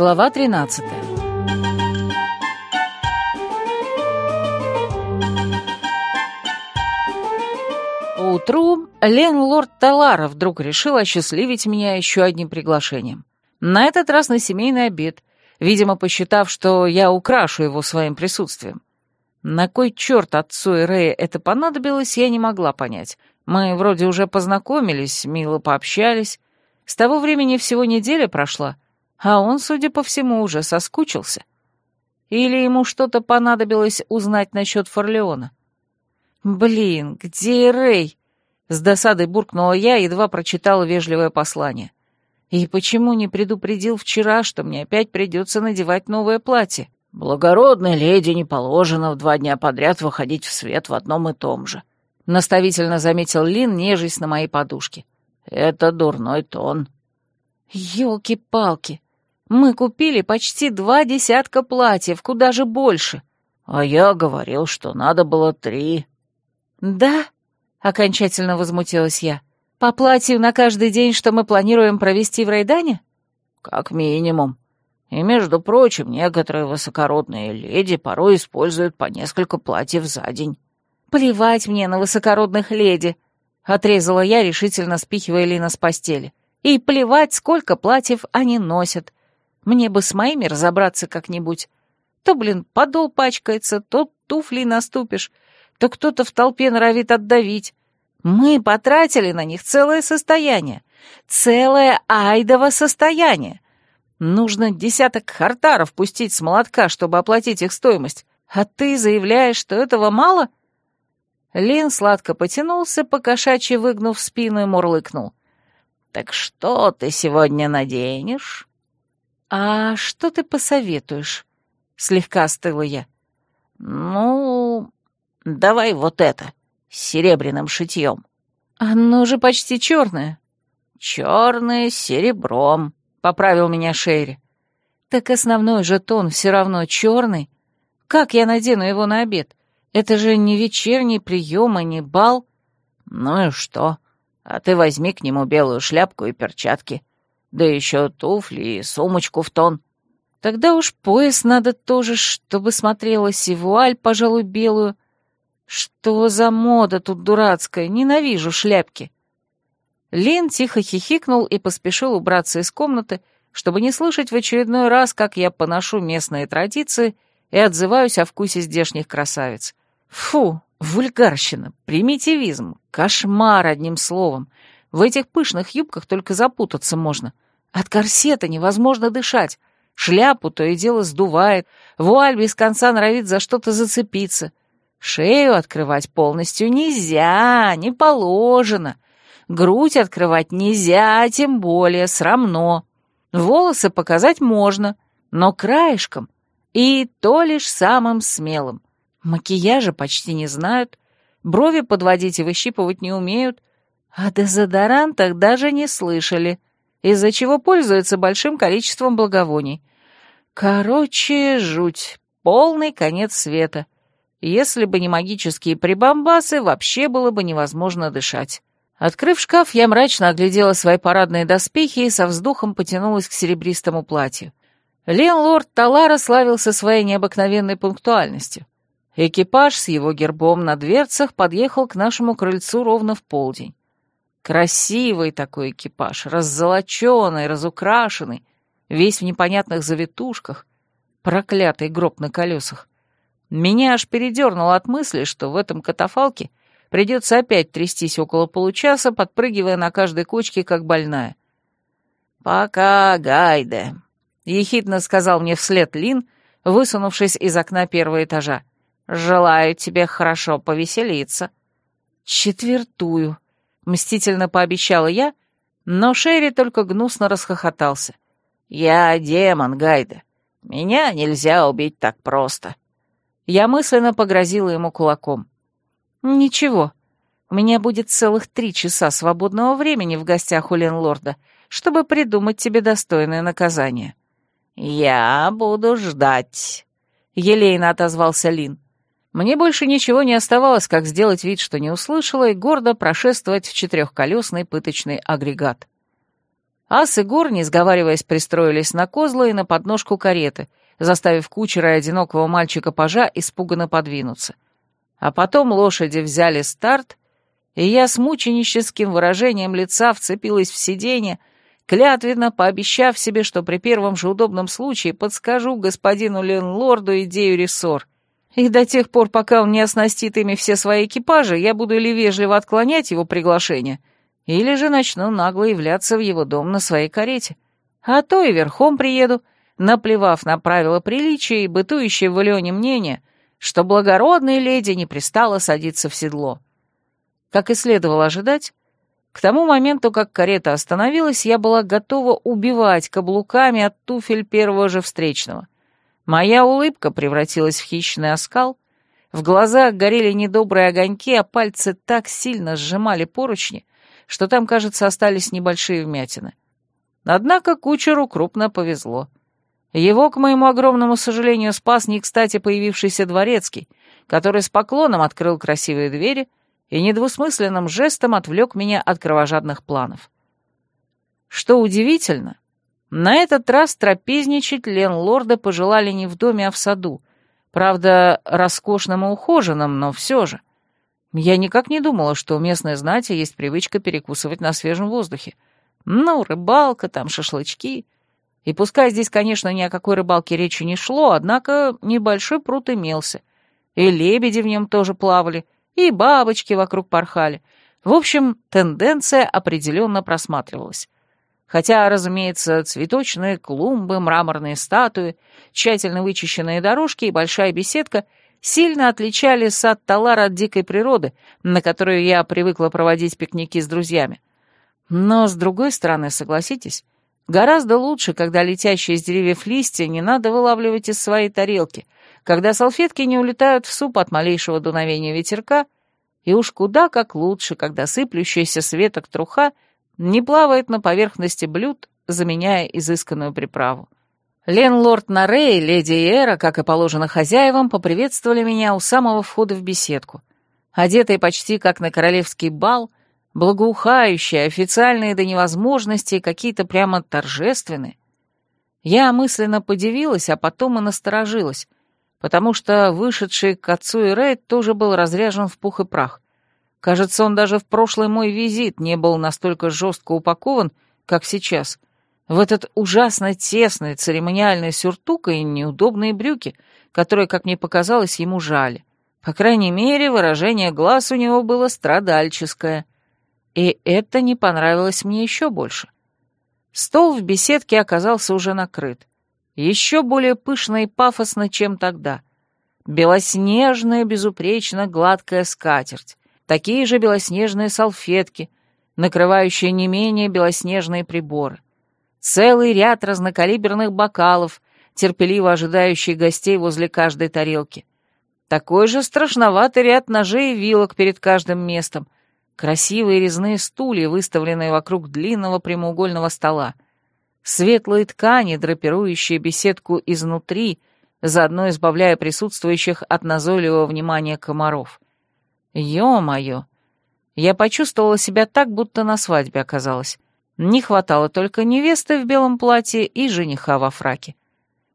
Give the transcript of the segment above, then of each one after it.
Глава 13 Утру Лен Лорд Талара вдруг решил осчастливить меня еще одним приглашением. На этот раз на семейный обед, видимо, посчитав, что я украшу его своим присутствием. На кой черт отцу и Рэя это понадобилось, я не могла понять. Мы вроде уже познакомились, мило пообщались. С того времени всего неделя прошла, а он, судя по всему, уже соскучился. Или ему что-то понадобилось узнать насчет Форлеона. «Блин, где Рэй?» С досадой буркнула я, едва прочитала вежливое послание. И почему не предупредил вчера, что мне опять придется надевать новое платье? «Благородной леди не положено в два дня подряд выходить в свет в одном и том же», — наставительно заметил Лин, нежесть на моей подушке. «Это дурной тон». «Елки-палки! Мы купили почти два десятка платьев, куда же больше?» «А я говорил, что надо было три». «Да?» — окончательно возмутилась я. «По платью на каждый день, что мы планируем провести в Райдане?» «Как минимум. И, между прочим, некоторые высокородные леди порой используют по несколько платьев за день». «Плевать мне на высокородных леди!» — отрезала я, решительно спихивая Лина с постели. «И плевать, сколько платьев они носят. Мне бы с моими разобраться как-нибудь. То, блин, подол пачкается, то туфли наступишь, то кто-то в толпе норовит отдавить. Мы потратили на них целое состояние. Целое айдово состояние. Нужно десяток хартаров пустить с молотка, чтобы оплатить их стоимость. А ты заявляешь, что этого мало?» Лин сладко потянулся, покошачьи выгнув спину и мурлыкнул. «Так что ты сегодня наденешь?» «А что ты посоветуешь?» — слегка остыла я. «Ну, Давай вот это, с серебряным шитьем. Оно же почти черное. Черное с серебром, поправил меня Шерри. Так основной же тон все равно черный. Как я надену его на обед? Это же не вечерний прием, а не бал. Ну и что? А ты возьми к нему белую шляпку и перчатки. Да еще туфли и сумочку в тон. Тогда уж пояс надо тоже, чтобы смотрелась и вуаль, пожалуй, белую, что за мода тут дурацкая? Ненавижу шляпки. Лин тихо хихикнул и поспешил убраться из комнаты, чтобы не слышать в очередной раз, как я поношу местные традиции и отзываюсь о вкусе здешних красавиц. Фу, вульгарщина, примитивизм, кошмар, одним словом. В этих пышных юбках только запутаться можно. От корсета невозможно дышать. Шляпу то и дело сдувает, вуаль без конца норовит за что-то зацепиться. Шею открывать полностью нельзя, не положено. Грудь открывать нельзя, тем более срамно. Волосы показать можно, но краешком, и то лишь самым смелым. Макияжа почти не знают, брови подводить и выщипывать не умеют, а дезодорантах даже не слышали, из-за чего пользуются большим количеством благовоний. Короче, жуть, полный конец света. Если бы не магические прибамбасы, вообще было бы невозможно дышать. Открыв шкаф, я мрачно оглядела свои парадные доспехи и со вздохом потянулась к серебристому платью. Лен-лорд Талара славился своей необыкновенной пунктуальностью. Экипаж с его гербом на дверцах подъехал к нашему крыльцу ровно в полдень. Красивый такой экипаж, раззолоченный, разукрашенный, весь в непонятных завитушках, проклятый гроб на колесах. Меня аж передернуло от мысли, что в этом катафалке придется опять трястись около получаса, подпрыгивая на каждой кочке, как больная. «Пока, Гайде», — ехидно сказал мне вслед Лин, высунувшись из окна первого этажа. «Желаю тебе хорошо повеселиться». «Четвертую», — мстительно пообещала я, но Шерри только гнусно расхохотался. «Я демон, Гайде. Меня нельзя убить так просто». Я мысленно погрозила ему кулаком. «Ничего, у меня будет целых три часа свободного времени в гостях у Ленлорда, чтобы придумать тебе достойное наказание». «Я буду ждать», — елейно отозвался Лин. Мне больше ничего не оставалось, как сделать вид, что не услышала, и гордо прошествовать в четырехколесный пыточный агрегат. Ас и Гор, не сговариваясь, пристроились на козлы и на подножку кареты, заставив кучера и одинокого мальчика-пажа испуганно подвинуться. А потом лошади взяли старт, и я с мученическим выражением лица вцепилась в сиденье, клятвенно пообещав себе, что при первом же удобном случае подскажу господину Ленлорду идею рессор. И до тех пор, пока он не оснастит ими все свои экипажи, я буду или вежливо отклонять его приглашение, или же начну нагло являться в его дом на своей карете. А то и верхом приеду, наплевав на правила приличия и бытующее в Ильоне мнение, что благородной леди не пристало садиться в седло. Как и следовало ожидать, к тому моменту, как карета остановилась, я была готова убивать каблуками от туфель первого же встречного. Моя улыбка превратилась в хищный оскал, в глазах горели недобрые огоньки, а пальцы так сильно сжимали поручни, что там, кажется, остались небольшие вмятины. Однако кучеру крупно повезло. Его, к моему огромному сожалению, спас не кстати появившийся дворецкий, который с поклоном открыл красивые двери и недвусмысленным жестом отвлек меня от кровожадных планов. Что удивительно, на этот раз трапезничать Лен-лорда пожелали не в доме, а в саду. Правда, роскошным и ухоженным, но все же. Я никак не думала, что у местной знати есть привычка перекусывать на свежем воздухе. Ну, рыбалка, там шашлычки. И пускай здесь, конечно, ни о какой рыбалке речи не шло, однако небольшой пруд имелся. И лебеди в нем тоже плавали, и бабочки вокруг порхали. В общем, тенденция определенно просматривалась хотя, разумеется, цветочные клумбы, мраморные статуи, тщательно вычищенные дорожки и большая беседка сильно отличали сад Талара от дикой природы, на которую я привыкла проводить пикники с друзьями. Но, с другой стороны, согласитесь, гораздо лучше, когда летящие из деревьев листья не надо вылавливать из своей тарелки, когда салфетки не улетают в суп от малейшего дуновения ветерка, и уж куда как лучше, когда сыплющаяся с веток труха — не плавает на поверхности блюд, заменяя изысканную приправу. Ленлорд Нарей леди Эра, как и положено хозяевам, поприветствовали меня у самого входа в беседку. Одетые почти как на королевский бал, благоухающие, официальные до невозможности и какие-то прямо торжественные. Я мысленно подивилась, а потом и насторожилась, потому что вышедший к отцу и Рейд тоже был разряжен в пух и прах. Кажется, он даже в прошлый мой визит не был настолько жестко упакован, как сейчас. В этот ужасно тесный церемониальный сюртук и неудобные брюки, которые, как мне показалось, ему жали. По крайней мере, выражение глаз у него было страдальческое. И это не понравилось мне еще больше. Стол в беседке оказался уже накрыт. Еще более пышно и пафосно, чем тогда. Белоснежная, безупречно гладкая скатерть такие же белоснежные салфетки, накрывающие не менее белоснежные приборы, целый ряд разнокалиберных бокалов, терпеливо ожидающие гостей возле каждой тарелки, такой же страшноватый ряд ножей и вилок перед каждым местом, красивые резные стулья, выставленные вокруг длинного прямоугольного стола, светлые ткани, драпирующие беседку изнутри, заодно избавляя присутствующих от назойливого внимания комаров. Ё-моё! Я почувствовала себя так, будто на свадьбе оказалась. Не хватало только невесты в белом платье и жениха во фраке.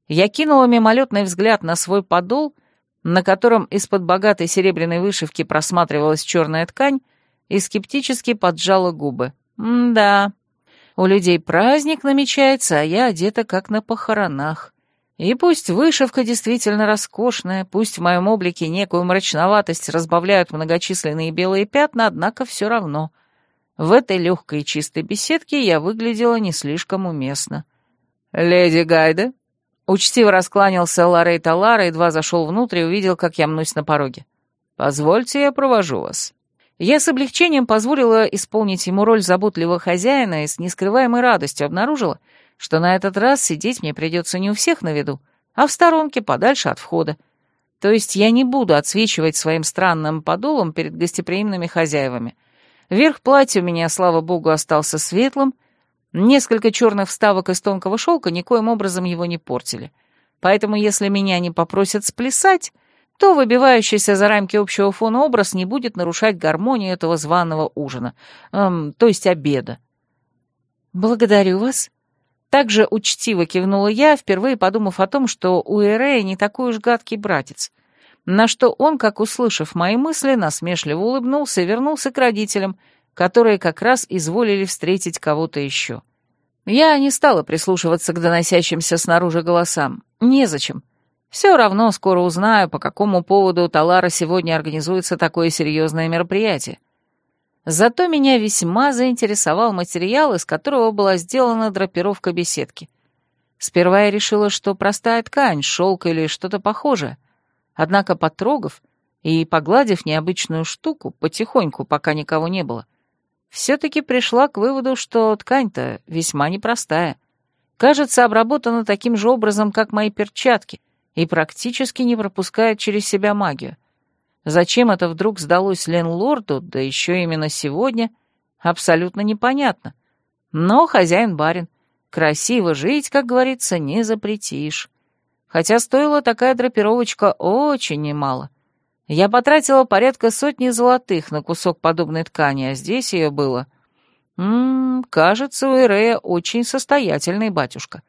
Я кинула мимолетный взгляд на свой подол, на котором из-под богатой серебряной вышивки просматривалась черная ткань, и скептически поджала губы. «М-да, у людей праздник намечается, а я одета как на похоронах. И пусть вышивка действительно роскошная, пусть в моем облике некую мрачноватость разбавляют многочисленные белые пятна, однако все равно. В этой легкой и чистой беседке я выглядела не слишком уместно. «Леди Гайда?» Учтиво раскланялся Ларей Талара, едва зашел внутрь и увидел, как я мнусь на пороге. «Позвольте, я провожу вас». Я с облегчением позволила исполнить ему роль заботливого хозяина и с нескрываемой радостью обнаружила, что на этот раз сидеть мне придется не у всех на виду, а в сторонке, подальше от входа. То есть я не буду отсвечивать своим странным подолом перед гостеприимными хозяевами. Верх платья у меня, слава богу, остался светлым, несколько черных вставок из тонкого шелка никоим образом его не портили. Поэтому если меня не попросят сплясать, то выбивающийся за рамки общего фона образ не будет нарушать гармонию этого званого ужина, эм, то есть обеда. «Благодарю вас». Также учтиво кивнула я, впервые подумав о том, что у Эрея не такой уж гадкий братец. На что он, как услышав мои мысли, насмешливо улыбнулся и вернулся к родителям, которые как раз изволили встретить кого-то еще. Я не стала прислушиваться к доносящимся снаружи голосам. Незачем. Все равно скоро узнаю, по какому поводу у Талара сегодня организуется такое серьезное мероприятие. Зато меня весьма заинтересовал материал, из которого была сделана драпировка беседки. Сперва я решила, что простая ткань, шелк или что-то похожее. Однако, потрогав и погладив необычную штуку, потихоньку, пока никого не было, все-таки пришла к выводу, что ткань-то весьма непростая. Кажется, обработана таким же образом, как мои перчатки, и практически не пропускает через себя магию. Зачем это вдруг сдалось Ленлорду, да еще именно сегодня, абсолютно непонятно. Но хозяин-барин. Красиво жить, как говорится, не запретишь. Хотя стоила такая драпировочка очень немало. Я потратила порядка сотни золотых на кусок подобной ткани, а здесь ее было... Ммм, кажется, у Ирея очень состоятельный батюшка.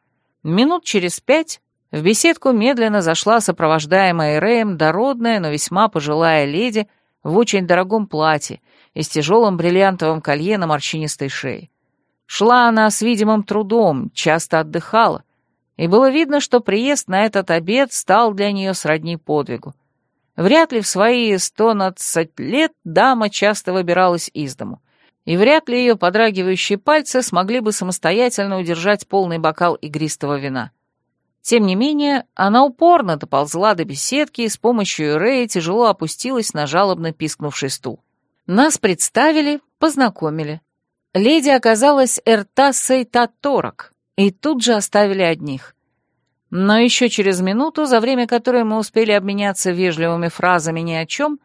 Минут через пять в беседку медленно зашла сопровождаемая Рэем дородная, но весьма пожилая леди в очень дорогом платье и с тяжелым бриллиантовым колье на морщинистой шее. Шла она с видимым трудом, часто отдыхала, и было видно, что приезд на этот обед стал для нее сродни подвигу. Вряд ли в свои сто надцать лет дама часто выбиралась из дому, и вряд ли ее подрагивающие пальцы смогли бы самостоятельно удержать полный бокал игристого вина. Тем не менее, она упорно доползла до беседки и с помощью Рэя тяжело опустилась на жалобно пискнувший стул. Нас представили, познакомили. Леди оказалась Эртассой Таторок, и тут же оставили одних. Но еще через минуту, за время которой мы успели обменяться вежливыми фразами ни о чем,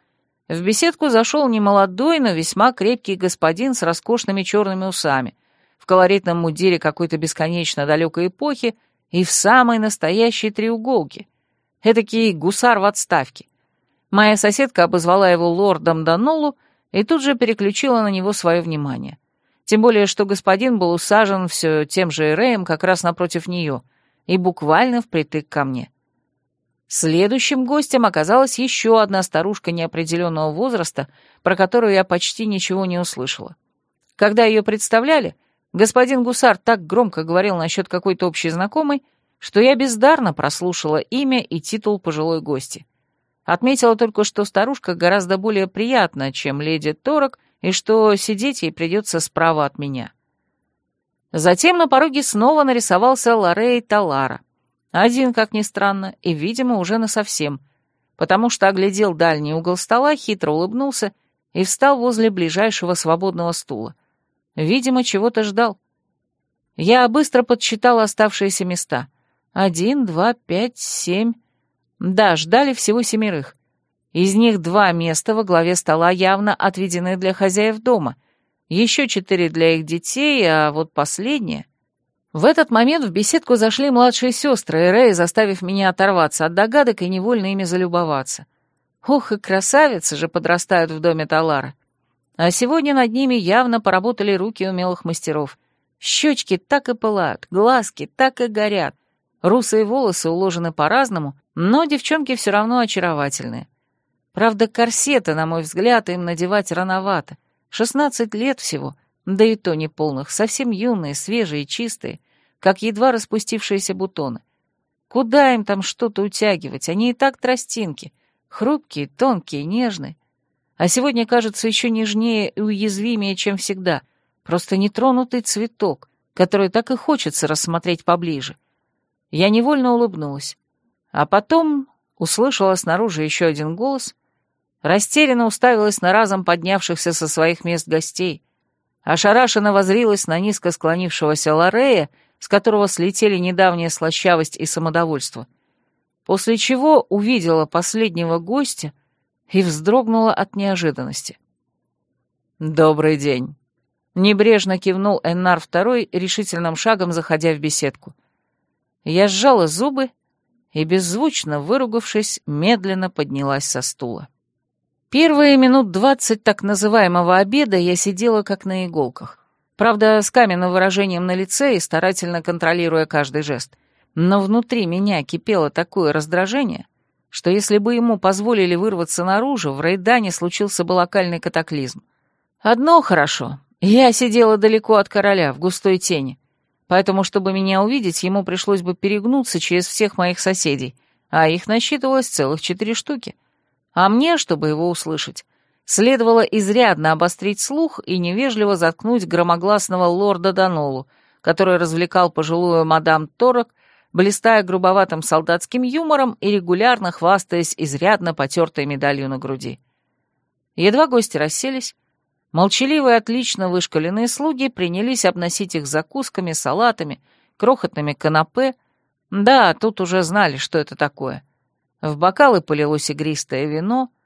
в беседку зашел немолодой, но весьма крепкий господин с роскошными черными усами, в колоритном мундире какой-то бесконечно далекой эпохи и в самой настоящей треуголке. Эдакий гусар в отставке. Моя соседка обозвала его лордом Данолу и тут же переключила на него свое внимание. Тем более, что господин был усажен все тем же Эреем как раз напротив нее и буквально впритык ко мне. Следующим гостем оказалась еще одна старушка неопределенного возраста, про которую я почти ничего не услышала. Когда ее представляли, Господин Гусар так громко говорил насчет какой-то общей знакомой, что я бездарно прослушала имя и титул пожилой гости. Отметила только, что старушка гораздо более приятна, чем леди Торок, и что сидеть ей придется справа от меня. Затем на пороге снова нарисовался Лорей Талара. Один, как ни странно, и, видимо, уже насовсем, потому что оглядел дальний угол стола, хитро улыбнулся и встал возле ближайшего свободного стула. Видимо, чего-то ждал. Я быстро подсчитала оставшиеся места. Один, два, пять, семь. Да, ждали всего семерых. Из них два места во главе стола явно отведены для хозяев дома. Еще четыре для их детей, а вот последнее... В этот момент в беседку зашли младшие сестры, и Рэй, заставив меня оторваться от догадок и невольно ими залюбоваться. Ох, и красавицы же подрастают в доме Талара. А сегодня над ними явно поработали руки умелых мастеров. Щечки так и пылают, глазки так и горят. Русые волосы уложены по-разному, но девчонки все равно очаровательные. Правда, корсеты, на мой взгляд, им надевать рановато. Шестнадцать лет всего, да и то не полных, совсем юные, свежие, чистые, как едва распустившиеся бутоны. Куда им там что-то утягивать? Они и так тростинки, хрупкие, тонкие, нежные а сегодня кажется еще нежнее и уязвимее, чем всегда. Просто нетронутый цветок, который так и хочется рассмотреть поближе. Я невольно улыбнулась. А потом услышала снаружи еще один голос, растерянно уставилась на разом поднявшихся со своих мест гостей, ошарашенно возрилась на низко склонившегося Лорея, с которого слетели недавняя слащавость и самодовольство, после чего увидела последнего гостя, и вздрогнула от неожиданности. «Добрый день!» Небрежно кивнул Эннар второй, решительным шагом заходя в беседку. Я сжала зубы и, беззвучно выругавшись, медленно поднялась со стула. Первые минут двадцать так называемого обеда я сидела как на иголках. Правда, с каменным выражением на лице и старательно контролируя каждый жест. Но внутри меня кипело такое раздражение, что если бы ему позволили вырваться наружу, в Рейдане случился бы локальный катаклизм. Одно хорошо. Я сидела далеко от короля, в густой тени. Поэтому, чтобы меня увидеть, ему пришлось бы перегнуться через всех моих соседей, а их насчитывалось целых четыре штуки. А мне, чтобы его услышать, следовало изрядно обострить слух и невежливо заткнуть громогласного лорда Донолу, который развлекал пожилую мадам Торок, блистая грубоватым солдатским юмором и регулярно хвастаясь изрядно потертой медалью на груди. Едва гости расселись, молчаливые отлично вышкаленные слуги принялись обносить их закусками, салатами, крохотными канапе. Да, тут уже знали, что это такое. В бокалы полилось игристое вино —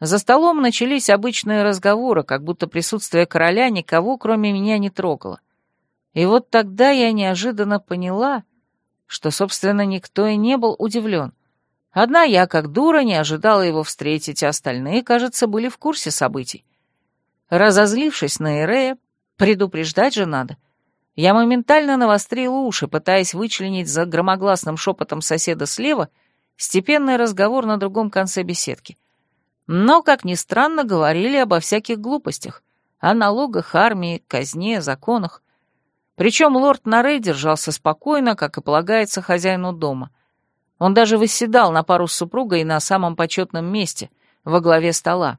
за столом начались обычные разговоры, как будто присутствие короля никого, кроме меня, не трогало. И вот тогда я неожиданно поняла, что, собственно, никто и не был удивлен. Одна я, как дура, не ожидала его встретить, а остальные, кажется, были в курсе событий. Разозлившись на Эрея, предупреждать же надо, я моментально навострила уши, пытаясь вычленить за громогласным шепотом соседа слева степенный разговор на другом конце беседки — но, как ни странно, говорили обо всяких глупостях, о налогах, армии, казне, законах. Причем лорд Нарей держался спокойно, как и полагается хозяину дома. Он даже восседал на пару с супругой на самом почетном месте, во главе стола.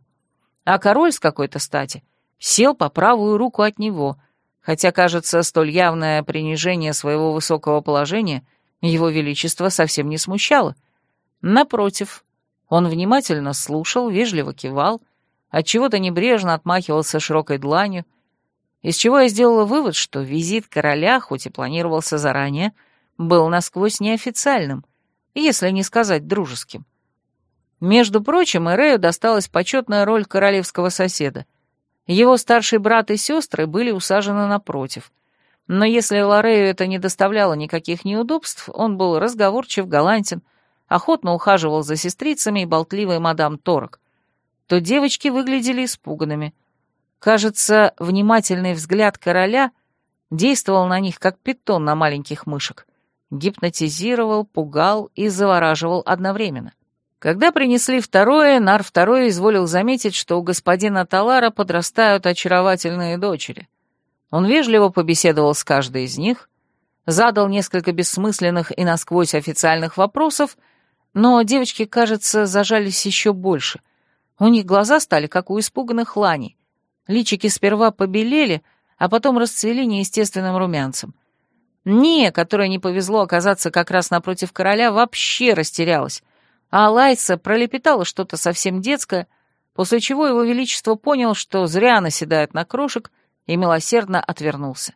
А король с какой-то стати сел по правую руку от него, хотя, кажется, столь явное принижение своего высокого положения его величество совсем не смущало. Напротив, он внимательно слушал, вежливо кивал, отчего-то небрежно отмахивался широкой дланью, из чего я сделала вывод, что визит короля, хоть и планировался заранее, был насквозь неофициальным, если не сказать дружеским. Между прочим, Эрею досталась почетная роль королевского соседа. Его старший брат и сестры были усажены напротив. Но если Лорею это не доставляло никаких неудобств, он был разговорчив, галантен, охотно ухаживал за сестрицами и болтливой мадам Торок, то девочки выглядели испуганными. Кажется, внимательный взгляд короля действовал на них, как питон на маленьких мышек. Гипнотизировал, пугал и завораживал одновременно. Когда принесли второе, Нар второй изволил заметить, что у господина Талара подрастают очаровательные дочери. Он вежливо побеседовал с каждой из них, задал несколько бессмысленных и насквозь официальных вопросов — но девочки, кажется, зажались еще больше. У них глаза стали, как у испуганных ланей. Личики сперва побелели, а потом расцвели неестественным румянцем. Не, которой не повезло оказаться как раз напротив короля, вообще растерялась, а Лайса пролепетала что-то совсем детское, после чего его величество понял, что зря наседает на крошек, и милосердно отвернулся.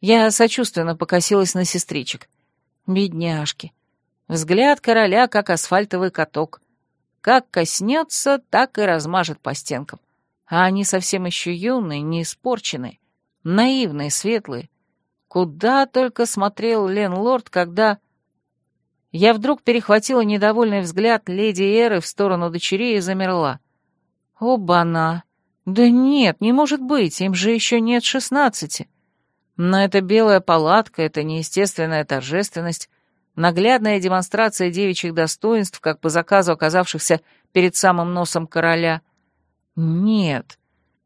Я сочувственно покосилась на сестричек. Бедняжки. Взгляд короля, как асфальтовый каток. Как коснется, так и размажет по стенкам. А они совсем еще юные, не испорченные, наивные, светлые. Куда только смотрел Лен Лорд, когда... Я вдруг перехватила недовольный взгляд леди Эры в сторону дочерей и замерла. Оба-на! Да нет, не может быть, им же еще нет шестнадцати. Но эта белая палатка, эта неестественная торжественность — наглядная демонстрация девичьих достоинств, как по заказу оказавшихся перед самым носом короля. Нет,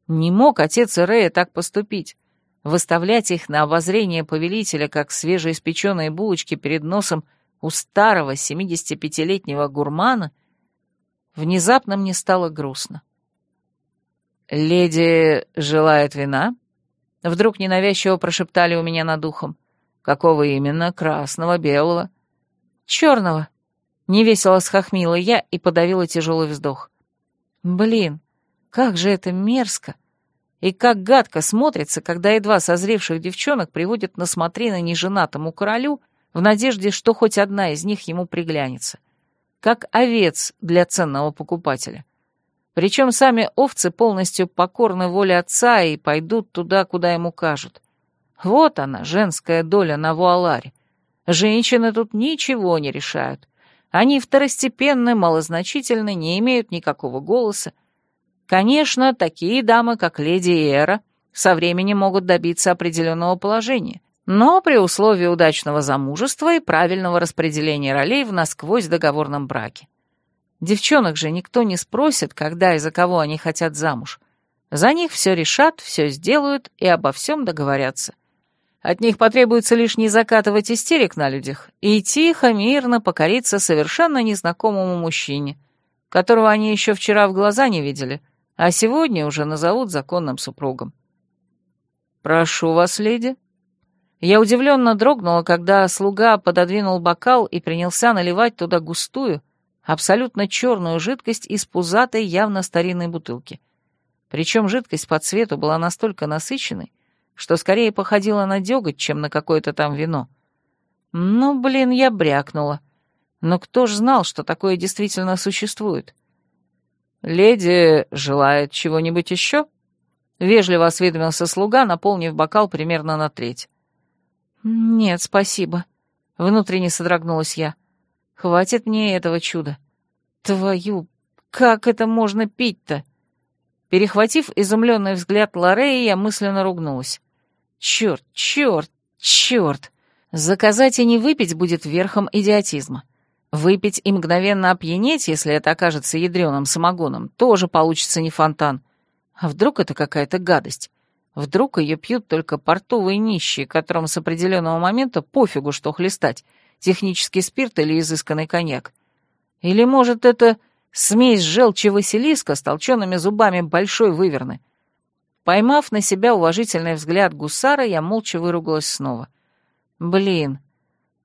не мог отец Ирея так поступить. Выставлять их на обозрение повелителя, как свежеиспеченные булочки перед носом у старого 75-летнего гурмана, внезапно мне стало грустно. «Леди желает вина?» Вдруг ненавязчиво прошептали у меня над ухом. «Какого именно? Красного, белого?» «Черного!» — невесело схохмила я и подавила тяжелый вздох. «Блин, как же это мерзко!» И как гадко смотрится, когда едва созревших девчонок приводят на смотрины неженатому королю в надежде, что хоть одна из них ему приглянется. Как овец для ценного покупателя. Причем сами овцы полностью покорны воле отца и пойдут туда, куда ему кажут. Вот она, женская доля на вуаларе. Женщины тут ничего не решают. Они второстепенны, малозначительны, не имеют никакого голоса. Конечно, такие дамы, как леди Эра, со временем могут добиться определенного положения, но при условии удачного замужества и правильного распределения ролей в насквозь договорном браке. Девчонок же никто не спросит, когда и за кого они хотят замуж. За них все решат, все сделают и обо всем договорятся. От них потребуется лишь не закатывать истерик на людях и тихо, мирно покориться совершенно незнакомому мужчине, которого они еще вчера в глаза не видели, а сегодня уже назовут законным супругом. «Прошу вас, леди». Я удивленно дрогнула, когда слуга пододвинул бокал и принялся наливать туда густую, абсолютно черную жидкость из пузатой, явно старинной бутылки. Причем жидкость по цвету была настолько насыщенной, что скорее походила на деготь, чем на какое-то там вино. Ну, блин, я брякнула. Но кто ж знал, что такое действительно существует? «Леди желает чего-нибудь еще?» Вежливо осведомился слуга, наполнив бокал примерно на треть. «Нет, спасибо», — внутренне содрогнулась я. Хватит мне этого чуда. Твою, как это можно пить-то? Перехватив изумленный взгляд Лореи, я мысленно ругнулась. Черт, черт, черт! Заказать и не выпить будет верхом идиотизма. Выпить и мгновенно опьянеть, если это окажется ядреным самогоном, тоже получится не фонтан. А вдруг это какая-то гадость? Вдруг ее пьют только портовые нищие, которым с определенного момента пофигу, что хлестать, технический спирт или изысканный коньяк. Или, может, это смесь желчи Василиска с толчеными зубами большой выверны. Поймав на себя уважительный взгляд гусара, я молча выругалась снова. Блин,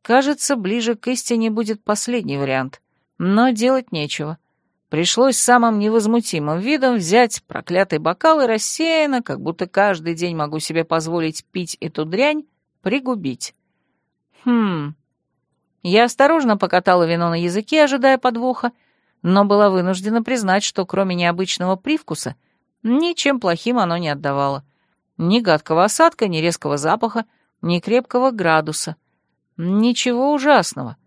кажется, ближе к истине будет последний вариант. Но делать нечего. Пришлось самым невозмутимым видом взять проклятый бокал и рассеянно, как будто каждый день могу себе позволить пить эту дрянь, пригубить. Хм, я осторожно покатала вино на языке, ожидая подвоха, но была вынуждена признать, что кроме необычного привкуса, ничем плохим оно не отдавало. Ни гадкого осадка, ни резкого запаха, ни крепкого градуса. Ничего ужасного.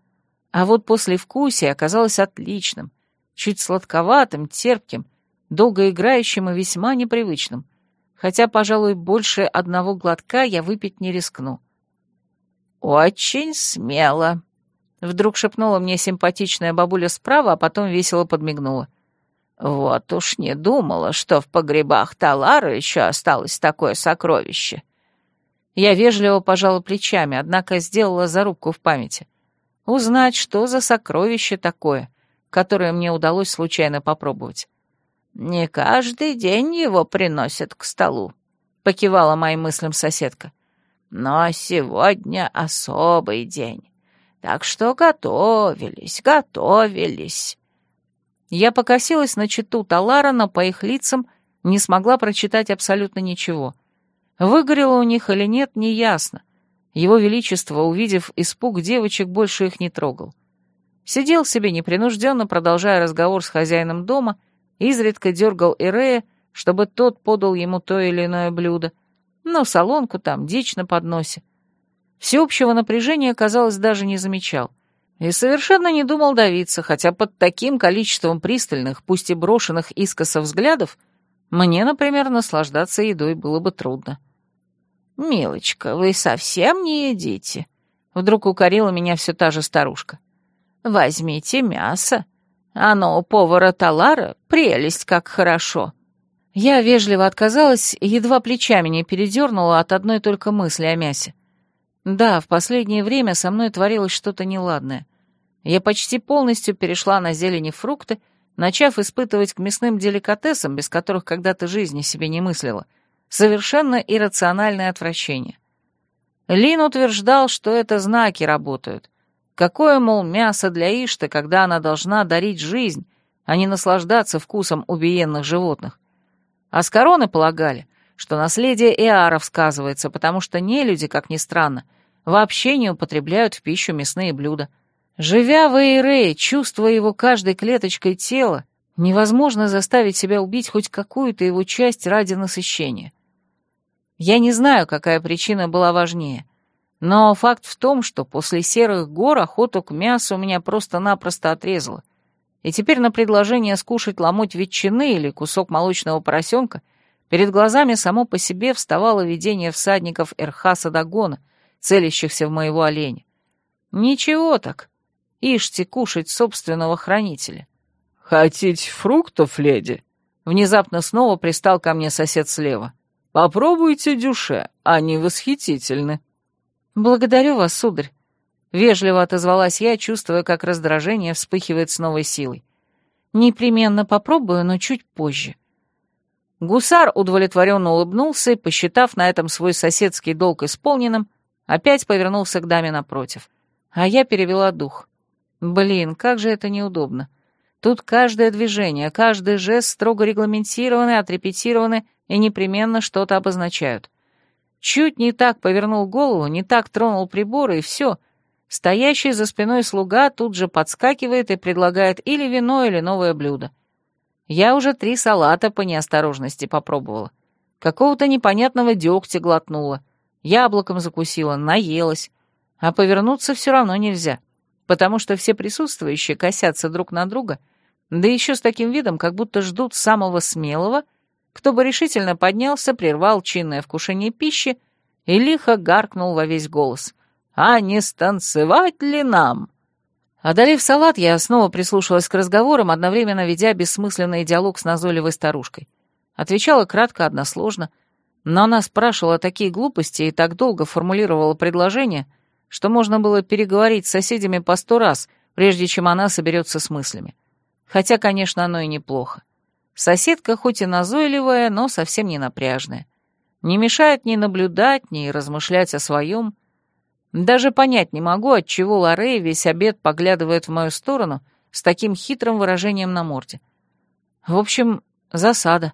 А вот послевкусие оказалось отличным, чуть сладковатым, терпким, долгоиграющим и весьма непривычным. Хотя, пожалуй, больше одного глотка я выпить не рискну. «Очень смело», Вдруг шепнула мне симпатичная бабуля справа, а потом весело подмигнула. «Вот уж не думала, что в погребах Талара еще осталось такое сокровище». Я вежливо пожала плечами, однако сделала зарубку в памяти. Узнать, что за сокровище такое, которое мне удалось случайно попробовать. «Не каждый день его приносят к столу», — покивала моим мыслям соседка. «Но сегодня особый день. Так что готовились, готовились. Я покосилась на читу Талара, но по их лицам не смогла прочитать абсолютно ничего. Выгорело у них или нет, неясно. Его Величество, увидев испуг девочек, больше их не трогал. Сидел себе непринужденно, продолжая разговор с хозяином дома, изредка дергал Ирея, чтобы тот подал ему то или иное блюдо. Но солонку там, дичь на подносе. Всеобщего напряжения, казалось, даже не замечал. И совершенно не думал давиться, хотя под таким количеством пристальных, пусть и брошенных искоса взглядов, мне, например, наслаждаться едой было бы трудно. «Милочка, вы совсем не едите?» Вдруг укорила меня все та же старушка. «Возьмите мясо. Оно у повара Талара прелесть как хорошо». Я вежливо отказалась и едва плечами не передернула от одной только мысли о мясе. Да, в последнее время со мной творилось что-то неладное. Я почти полностью перешла на зелени фрукты, начав испытывать к мясным деликатесам, без которых когда-то жизни себе не мыслила, совершенно иррациональное отвращение. Лин утверждал, что это знаки работают. Какое, мол, мясо для Ишты, когда она должна дарить жизнь, а не наслаждаться вкусом убиенных животных. А с короны полагали, что наследие Эаров сказывается, потому что не люди, как ни странно, вообще не употребляют в пищу мясные блюда. Живя в Эйре, чувствуя его каждой клеточкой тела, невозможно заставить себя убить хоть какую-то его часть ради насыщения. Я не знаю, какая причина была важнее, но факт в том, что после серых гор охоту к мясу у меня просто-напросто отрезало, и теперь на предложение скушать ломоть ветчины или кусок молочного поросенка Перед глазами само по себе вставало видение всадников Эрхаса Дагона, целящихся в моего оленя. Ничего так. Ишьте кушать собственного хранителя. «Хотите фруктов, леди?» Внезапно снова пристал ко мне сосед слева. «Попробуйте дюше, они восхитительны». «Благодарю вас, сударь», — вежливо отозвалась я, чувствуя, как раздражение вспыхивает с новой силой. «Непременно попробую, но чуть позже». Гусар удовлетворенно улыбнулся и, посчитав на этом свой соседский долг исполненным, опять повернулся к даме напротив. А я перевела дух. Блин, как же это неудобно. Тут каждое движение, каждый жест строго регламентированы, отрепетированы и непременно что-то обозначают. Чуть не так повернул голову, не так тронул приборы, и все. Стоящий за спиной слуга тут же подскакивает и предлагает или вино, или новое блюдо. Я уже три салата по неосторожности попробовала. Какого-то непонятного дегтя глотнула. Яблоком закусила, наелась. А повернуться все равно нельзя, потому что все присутствующие косятся друг на друга, да еще с таким видом, как будто ждут самого смелого, кто бы решительно поднялся, прервал чинное вкушение пищи и лихо гаркнул во весь голос. «А не станцевать ли нам?» Одолев салат, я снова прислушалась к разговорам, одновременно ведя бессмысленный диалог с назойливой старушкой. Отвечала кратко, односложно, но она спрашивала такие глупости и так долго формулировала предложения, что можно было переговорить с соседями по сто раз, прежде чем она соберется с мыслями. Хотя, конечно, оно и неплохо. Соседка хоть и назойливая, но совсем не напряжная. Не мешает ни наблюдать, ни размышлять о своем, даже понять не могу, отчего Лорей весь обед поглядывает в мою сторону с таким хитрым выражением на морде. В общем, засада.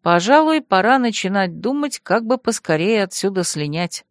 Пожалуй, пора начинать думать, как бы поскорее отсюда слинять.